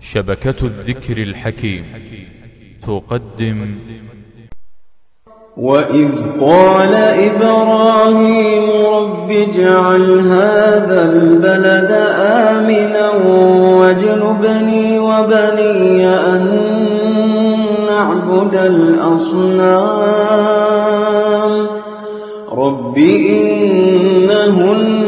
شبكة الذكر الحكيم. تقدم. وإذ قال إبراهيم رب اجعل هذا البلد آمنا واجنبني وبني أن نعبد الأصنام. رب إنهن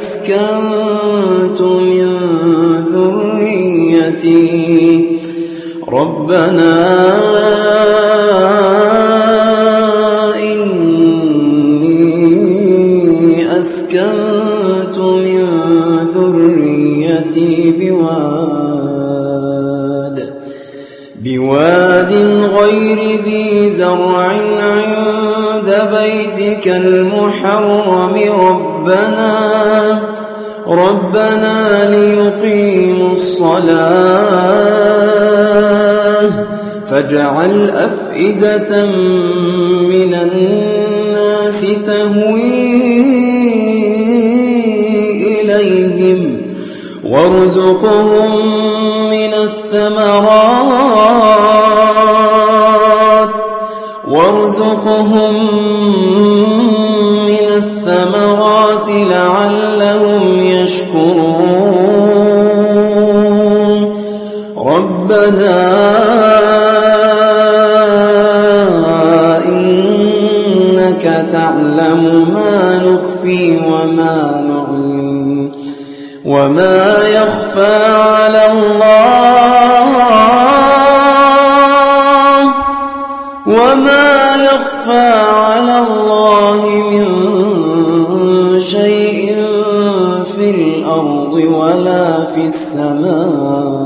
أسكنت من ذريتي. ربنا إني أسكنت من ذريتي بواد بواد غير ذي زرع عند بيتك المحرم ربنا ربنا ليقيموا الصلاة. فاجعل أفئدة من الناس تهوي إليهم وارزقهم من الثمرات وارزقهم ربنا إنك تعلم ما نخفي وما نعلن وما يخفى على الله وما يخفى على الله من شيء في الأرض ولا في السماء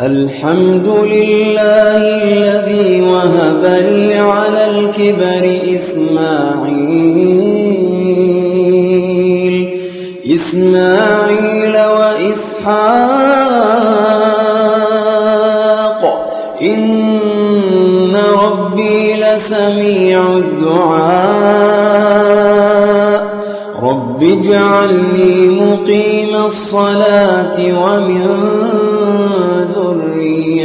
الحمد لله الذي وهب لي على الكبر إسماعيل إسماعيل وإسحاق. إن ربي لسميع الدعاء. رب اجعلني مقيم الصلاة ومن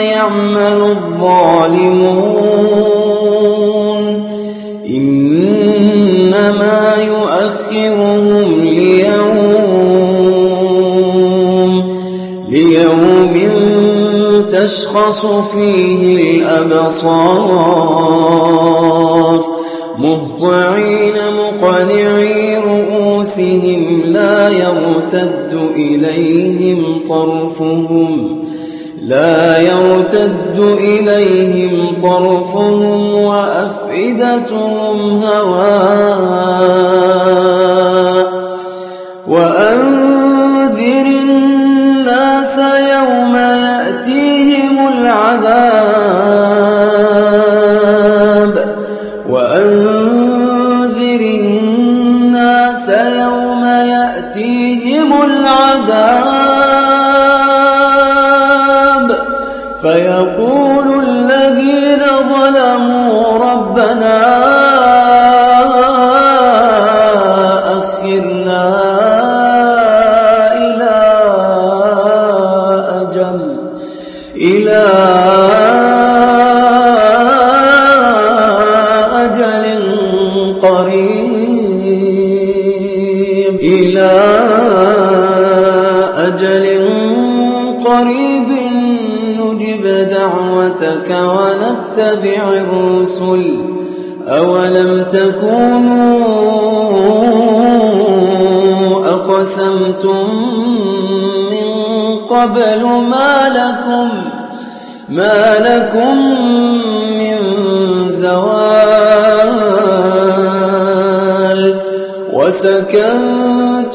يعمل الظالمون. إنما يؤخرهم ليوم ليوم تشخص فيه الأبصار. مهطعين مقنعي رؤوسهم لا يرتد إليهم طرفهم. لا يرتد إليهم طرفهم وأفئدتهم هواء. وأنذر الناس يوم يأتيهم العذاب. وأنذر الناس يوم يأتيهم العذاب. فيقول الذين ظلموا ربنا أخرنا إلى أجل إلى أجل قريب إلى أجل قريب. نجب دعوتك ونتبع الرسل. أولم تكونوا أقسمتم من قبل ما لكم ما لكم من زوال وسكنتم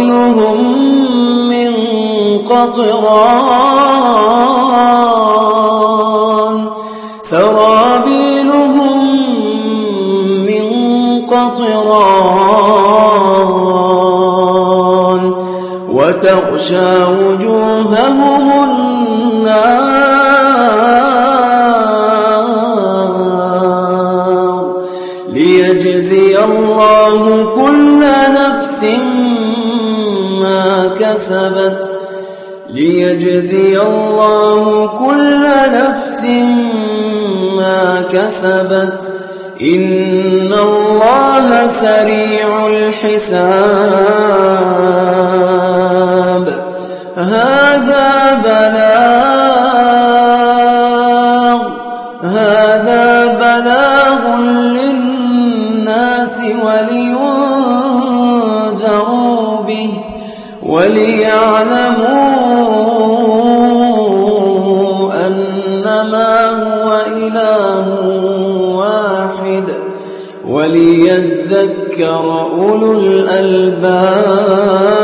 من قطران. سرابيلهم من قطران. وتغشى وجوههم النار. ليجزي الله كل نفس ما كسبت. ليجزي الله كل نفس ما كسبت. إن الله سريع الحساب. هذا بلاغ وليذكر أولو الألباب.